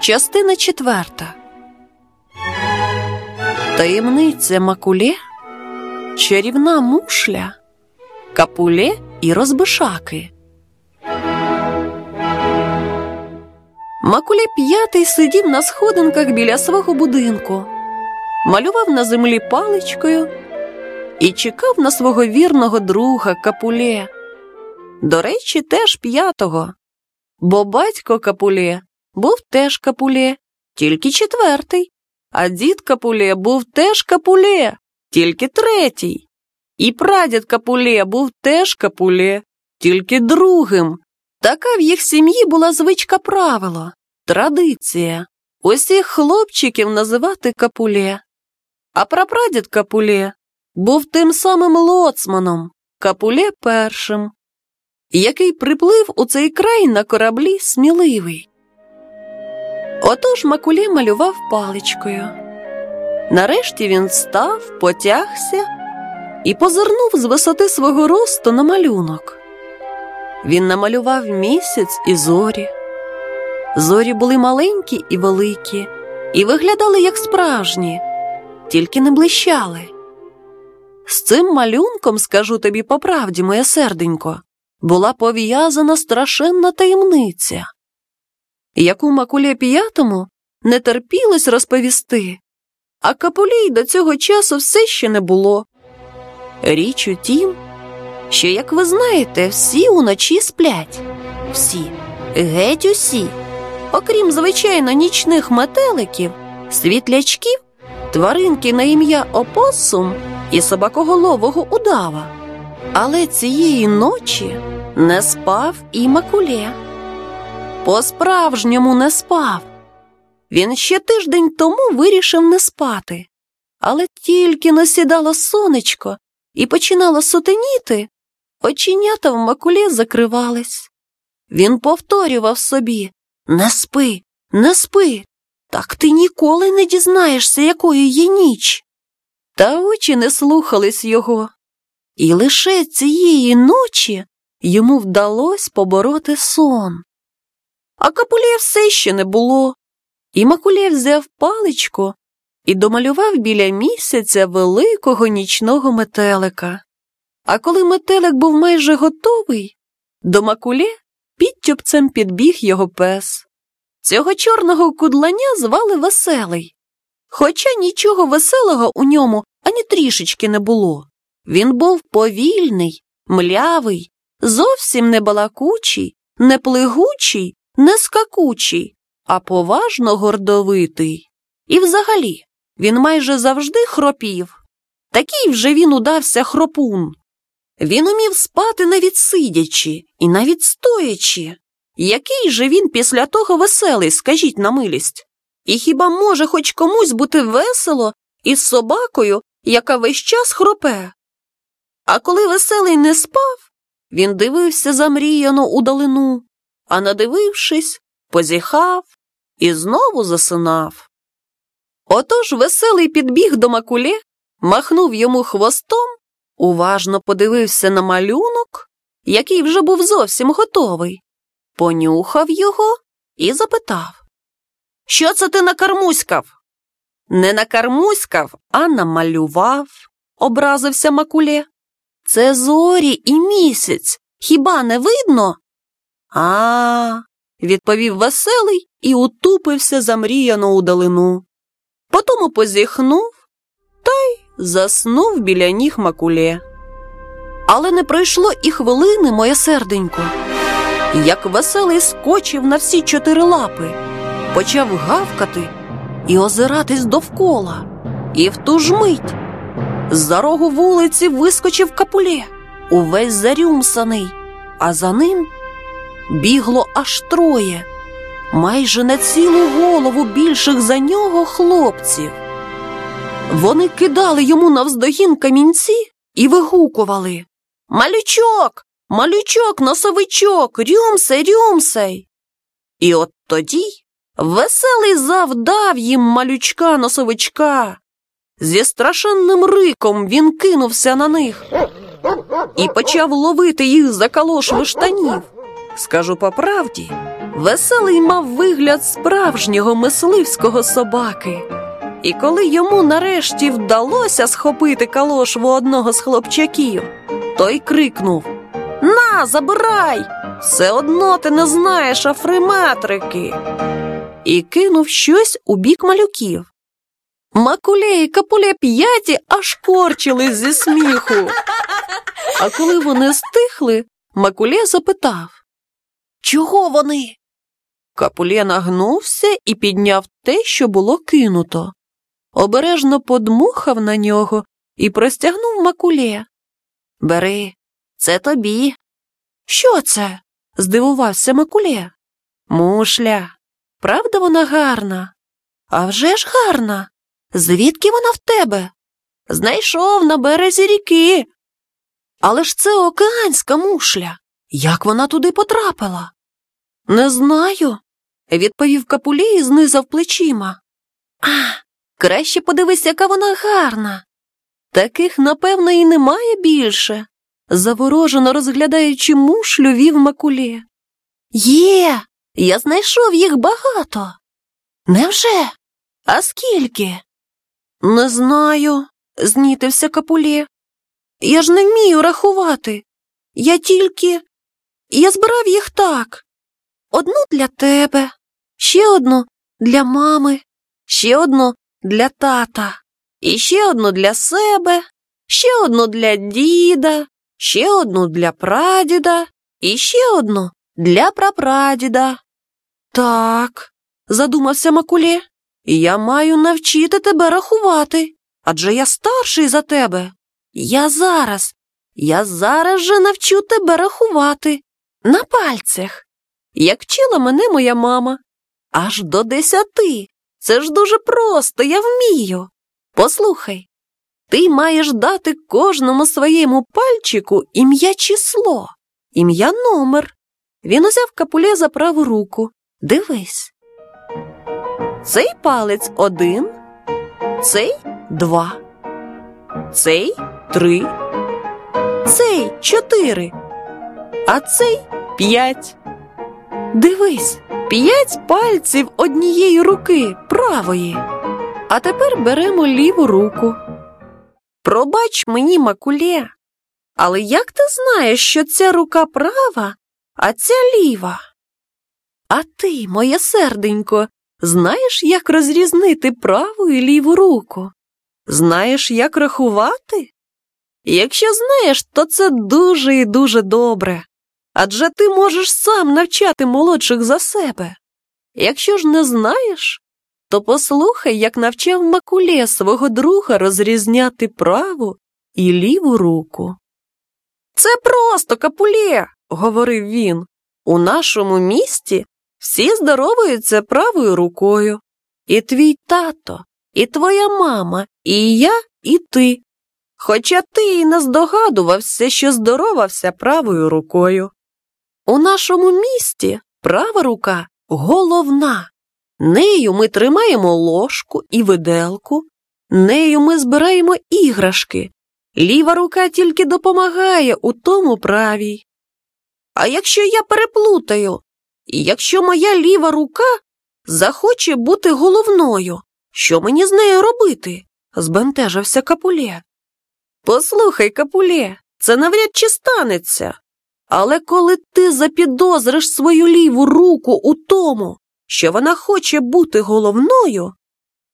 Частина четверта. Таємниця Макуле, чарівна мушля, капуле і розбишаки. Макуле п'ятий сидів на сходинках біля свого будинку, малював на землі паличкою і чекав на свого вірного друга капуле. До речі, теж п'ятого, бо батько капуле був теж капуле, тільки четвертий, а дід капуле був теж капуле, тільки третій. І прадід капуле був теж капуле, тільки другим. Така в їх сім'ї була звичка правило, традиція усіх хлопчиків називати капуле. А прапрадід капуле був тим самим лоцманом, капуле першим, який приплив у цей край на кораблі сміливий. Отож Макулі малював паличкою. Нарешті він став, потягся і позирнув з висоти свого росту на малюнок. Він намалював місяць і зорі. Зорі були маленькі і великі, і виглядали як справжні, тільки не блищали. З цим малюнком, скажу тобі по правді, моє серденько, була пов'язана страшенна таємниця яку Макуле п'ятому не терпілось розповісти, а капулій до цього часу все ще не було. Річ у тім, що, як ви знаєте, всі уночі сплять, всі, геть усі, окрім, звичайно, нічних метеликів, світлячків, тваринки на ім'я Опосум і собакоголового удава. Але цієї ночі не спав і Макуле. По-справжньому не спав. Він ще тиждень тому вирішив не спати, але тільки насідало сонечко і починало сутеніти, оченята в макулі закривались. Він повторював собі Не спи, не спи, так ти ніколи не дізнаєшся, якою є ніч. Та очі не слухались його. І лише цієї ночі йому вдалося побороти сон. А капулє все ще не було. І Макулє взяв паличку і домалював біля місяця великого нічного метелика. А коли метелик був майже готовий, до Макулє підтюпцем підбіг його пес. Цього чорного кудланя звали Веселий. Хоча нічого веселого у ньому ані трішечки не було. Він був повільний, млявий, зовсім не балакучий, не плигучий не скакучий, а поважно гордовитий. І взагалі він майже завжди хропів. Такий вже він удався хропун. Він умів спати навіть сидячи і навіть стоячи. Який же він після того веселий, скажіть на милість? І хіба може хоч комусь бути весело із собакою, яка весь час хропе? А коли веселий не спав, він дивився замріяно удалину, а надивившись, позіхав і знову засинав. Отож веселий підбіг до макулє, махнув йому хвостом, уважно подивився на малюнок, який вже був зовсім готовий, понюхав його і запитав Що це ти накармуськав? Не накармуськав, а намалював, образився макулє. Це зорі і місяць. Хіба не видно? А, відповів веселий і утупився замріяно у далину. Потому позіхнув та й заснув біля ніг макуле. Але не пройшло і хвилини, моє серденько. Як веселий скочив на всі чотири лапи, почав гавкати і озиратись довкола. І в ту ж мить з-за рогу вулиці вискочив капуле, увесь зарюмсаний, а за ним бігло аж троє, майже на цілу голову більших за нього хлопців. Вони кидали йому навздогін камінці і вигукували Малючок, малючок, носовичок, рюмсей, рюмсей. І от тоді веселий завдав їм малючка носовичка. Зі страшенним риком він кинувся на них і почав ловити їх за калошви штанів. Скажу по правді, Веселий мав вигляд справжнього мисливського собаки. І коли йому нарешті вдалося схопити калошву одного з хлопчаків, той крикнув На, забирай! Все одно ти не знаєш африметрики. І кинув щось у бік малюків. Макуле і капуля п'яті аж корчились зі сміху. А коли вони стихли, Макуле запитав Чого вони? Капулє нагнувся і підняв те, що було кинуто. Обережно подмухав на нього і простягнув Макулє. Бери, це тобі. Що це? здивувався Макулє. Мушля. Правда, вона гарна? «А вже ж гарна. Звідки вона в тебе? Знайшов на березі ріки. Але ж це океанська мушля. Як вона туди потрапила? Не знаю, відповів капулі і знизав плечима. А, краще подивись, яка вона гарна. Таких, напевно, і немає більше, заворожено розглядаючи мушлю, вів макулі. Є, я знайшов їх багато. Невже? А скільки? Не знаю, знітився капулі. Я ж не вмію рахувати. Я тільки. Я збирав їх так. Одну для тебе, ще одну для мами, ще одну для тата, і ще одну для себе, ще одну для діда, ще одну для прадіда, і ще одну для прапрадіда. Так, задумався Макулє, я маю навчити тебе рахувати, адже я старший за тебе. Я зараз, я зараз же навчу тебе рахувати на пальцях, як вчила мене моя мама. Аж до десяти. Це ж дуже просто, я вмію. Послухай, ти маєш дати кожному своєму пальчику ім'я число, ім'я номер. Він узяв капуле за праву руку. Дивись. Цей палець один, цей два, цей три, цей чотири, а цей п'ять. Дивись, п'ять пальців однієї руки правої. А тепер беремо ліву руку. Пробач мені, Макулє, але як ти знаєш, що ця рука права, а ця ліва? А ти, моє серденько, знаєш, як розрізнити праву і ліву руку? Знаєш, як рахувати? Якщо знаєш, то це дуже і дуже добре. Адже ти можеш сам навчати молодших за себе. Якщо ж не знаєш, то послухай, як навчав Макулє свого друга розрізняти праву і ліву руку. Це просто капулє, говорив він. У нашому місті всі здоровуються правою рукою. І твій тато, і твоя мама, і я, і ти. Хоча ти й не здогадувався, що здоровався правою рукою. У нашому місті права рука головна. Нею ми тримаємо ложку і виделку, нею ми збираємо іграшки. Ліва рука тільки допомагає у тому правій. А якщо я переплутаю, і якщо моя ліва рука захоче бути головною, що мені з нею робити? збентежився Капулє. Послухай, Капулє, це навряд чи станеться. Але коли ти запідозриш свою ліву руку у тому, що вона хоче бути головною,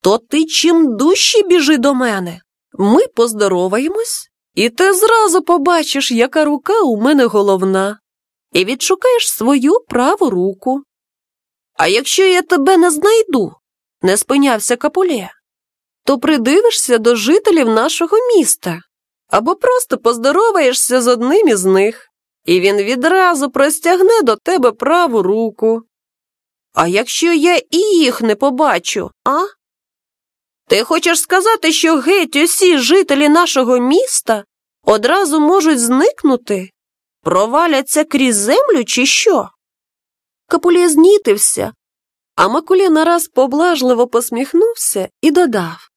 то ти чим дужче біжи до мене. Ми поздороваємось, і ти зразу побачиш, яка рука у мене головна, і відшукаєш свою праву руку. А якщо я тебе не знайду, не спинявся Капулє, то придивишся до жителів нашого міста або просто поздороваєшся з одним із них і він відразу простягне до тебе праву руку. А якщо я і їх не побачу, а? Ти хочеш сказати, що геть усі жителі нашого міста одразу можуть зникнути, проваляться крізь землю, чи що? Капулє знітився, а Макулє нараз поблажливо посміхнувся і додав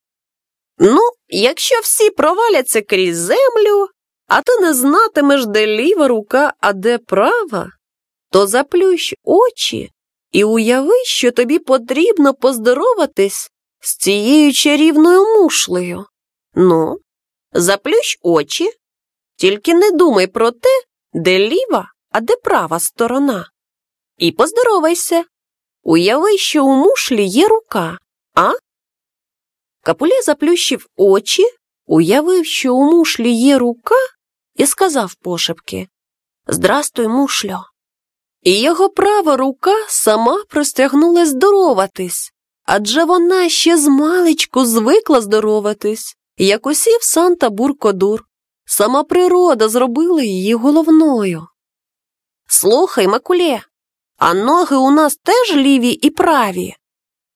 Ну, якщо всі проваляться крізь землю, а ти не знатимеш, де ліва рука, а де права, то заплющ очі і уяви, що тобі потрібно поздороватись з цією чарівною мушлею. Ну, заплющ очі, тільки не думай про те, де ліва, а де права сторона. І поздоровайся. Уяви, що у мушлі є рука, а? Капуля заплющив очі, уявив, що у мушлі є рука, і сказав пошепки Здрастуй, мушльо. І його права рука сама простягнулась здороватись, адже вона ще з маличку звикла здороватись, як усів Санта Буркодур. Сама природа зробила її головною. Слухай, Макулє, а ноги у нас теж ліві і праві.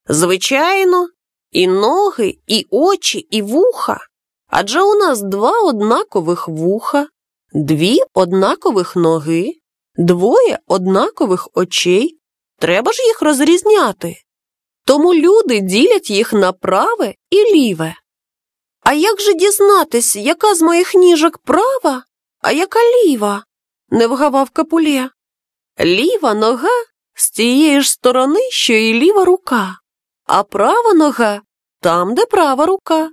Звичайно, і ноги, і очі, і вуха. Адже у нас два однакових вуха, дві однакових ноги, двоє однакових очей. Треба ж їх розрізняти. Тому люди ділять їх на праве і ліве. А як же дізнатись, яка з моїх ніжок права, а яка ліва? не вгавав капулє. Ліва нога з тієї ж сторони, що і ліва рука, а права нога там, де права рука.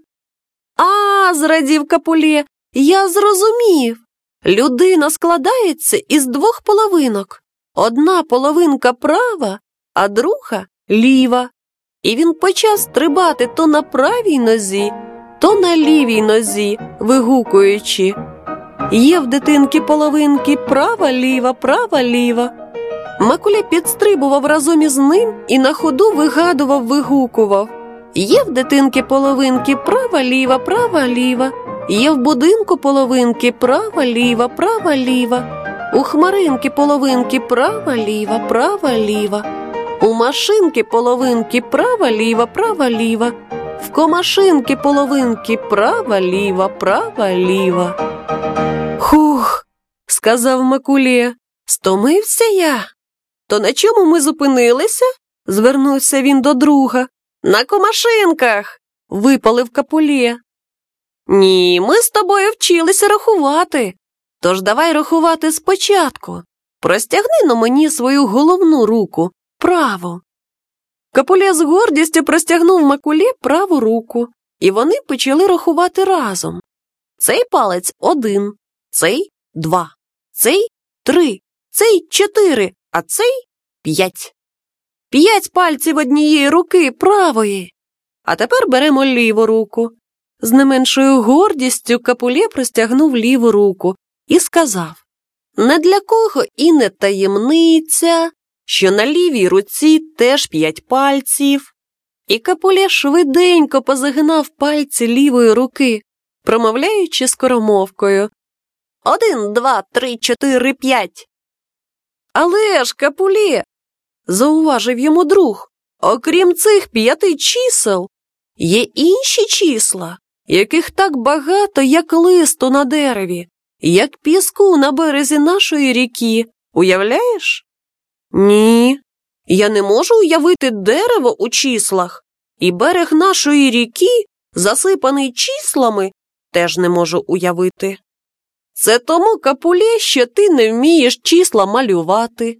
А, зрадів капулє, я зрозумів. Людина складається із двох половинок. Одна половинка права, а друга ліва. І він почав стрибати то на правій нозі, то на лівій нозі, вигукуючи. Є в дитинки половинки права ліва, права ліва. Макуля підстрибував разом із ним і на ходу вигадував, вигукував. Є в дитинки половинки права ліва, права ліва. Є в будинку половинки права ліва, права ліва. У хмаринки половинки права ліва, права ліва. У машинки половинки права ліва, права ліва. В комашинки половинки права ліва, права ліва. Хух, сказав Макулє, стомився я. То на чому ми зупинилися? звернувся він до друга. На комашинках. випалив капулє. Ні, ми з тобою вчилися рахувати. Тож давай рахувати спочатку. Простягни на мені свою головну руку, праву. Капулє з гордістю простягнув макулі праву руку, і вони почали рахувати разом. Цей палець один, цей два, цей три, цей чотири, а цей п'ять. П'ять пальців однієї руки правої. А тепер беремо ліву руку. З не меншою гордістю капулє простягнув ліву руку і сказав Не для кого і не таємниця, що на лівій руці теж п'ять пальців. І капулє швиденько позагинав пальці лівої руки, промовляючи скоромовкою Один, два, три, чотири, п'ять. Але ж, капулє, зауважив йому друг, окрім цих п'яти чисел, є інші числа, яких так багато, як листу на дереві, як піску на березі нашої ріки. Уявляєш? Ні, я не можу уявити дерево у числах, і берег нашої ріки, засипаний числами, теж не можу уявити. Це тому капулє, що ти не вмієш числа малювати.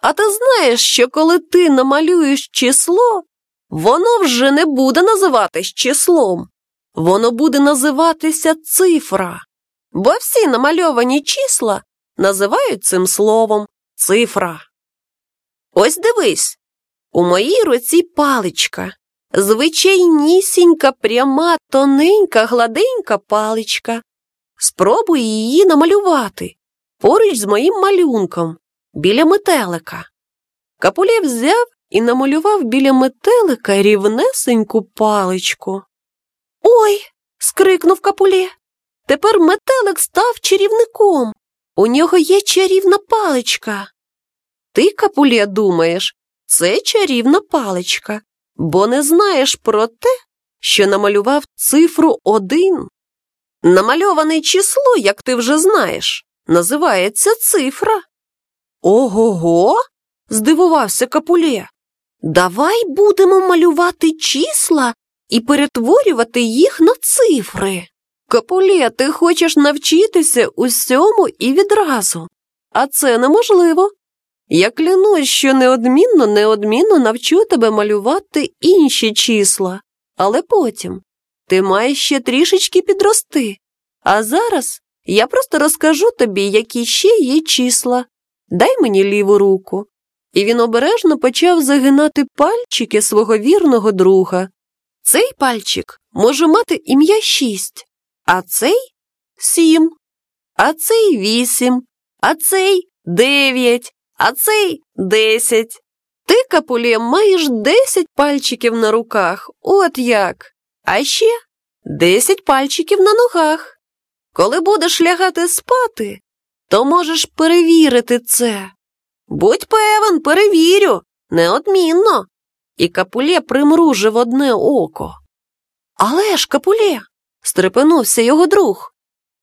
А ти знаєш, що коли ти намалюєш число, воно вже не буде називатись числом, воно буде називатися цифра, бо всі намальовані числа називають цим словом цифра. Ось дивись, у моїй руці паличка, звичайнісінька, пряма, тоненька, гладенька паличка. Спробуй її намалювати поруч з моїм малюнком біля метелика. Капулє взяв і намалював біля метелика рівнесеньку паличку. Ой. скрикнув капулє. Тепер метелик став чарівником. У нього є чарівна паличка. Ти, капулє, думаєш, це чарівна паличка, бо не знаєш про те, що намалював цифру один. Намальоване число, як ти вже знаєш, називається цифра. Ого го. здивувався Капулє. Давай будемо малювати числа і перетворювати їх на цифри. Капулє, ти хочеш навчитися усьому і відразу, а це неможливо. Я клянусь, що неодмінно, неодмінно навчу тебе малювати інші числа, але потім ти маєш ще трішечки підрости. А зараз я просто розкажу тобі, які ще є числа. Дай мені ліву руку. І він обережно почав загинати пальчики свого вірного друга. Цей пальчик може мати ім'я шість, а цей сім, а цей вісім, а цей дев'ять, а цей десять. Ти, капулє, маєш десять пальчиків на руках, от як. А ще десять пальчиків на ногах. Коли будеш лягати спати, то можеш перевірити це. Будь певен, перевірю, неодмінно. І капулє примружив одне око. Але ж, капулє, стрепенувся його друг.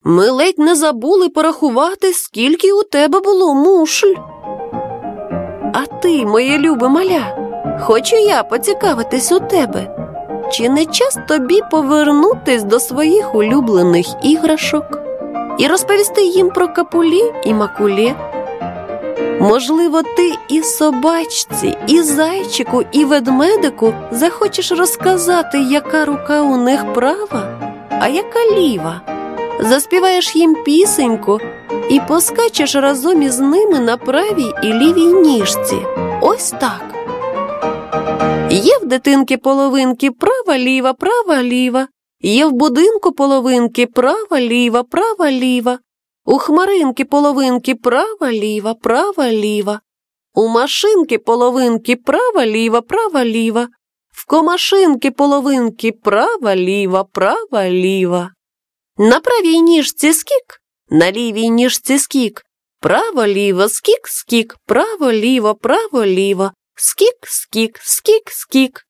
Ми ледь не забули порахувати, скільки у тебе було мушль. А ти, моє любе маля, хочу я поцікавитись у тебе. Чи не час тобі повернутись до своїх улюблених іграшок і розповісти їм про капулі і макулі? Можливо, ти і собачці, і зайчику, і ведмедику захочеш розказати, яка рука у них права, а яка ліва. Заспіваєш їм пісеньку і поскачеш разом із ними на правій і лівій ніжці. Ось так. Є в дитинки половинки права ліва, права ліва, є в будинку половинки права ліва, права ліва, у хмаринки половинки права ліва, права ліва, у машинки половинки права ліва, права ліва, в комашинки половинки права ліва, права ліва. На правій ніжці скік, на лівій ніжці скік, право ліво, скік, скік, право ліво, право ліво, скік, скік, скік, скік.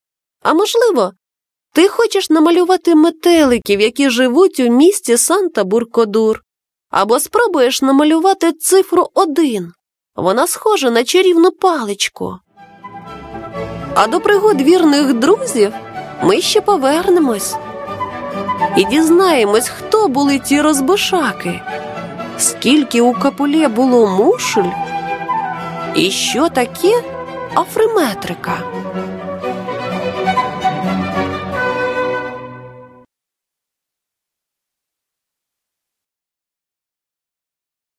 А можливо, ти хочеш намалювати метеликів, які живуть у місті Санта Буркодур, або спробуєш намалювати цифру один. Вона схожа на чарівну паличку. А до пригод вірних друзів ми ще повернемось і дізнаємось, хто були ті розбишаки, скільки у капулє було мушель, і що таке африметрика.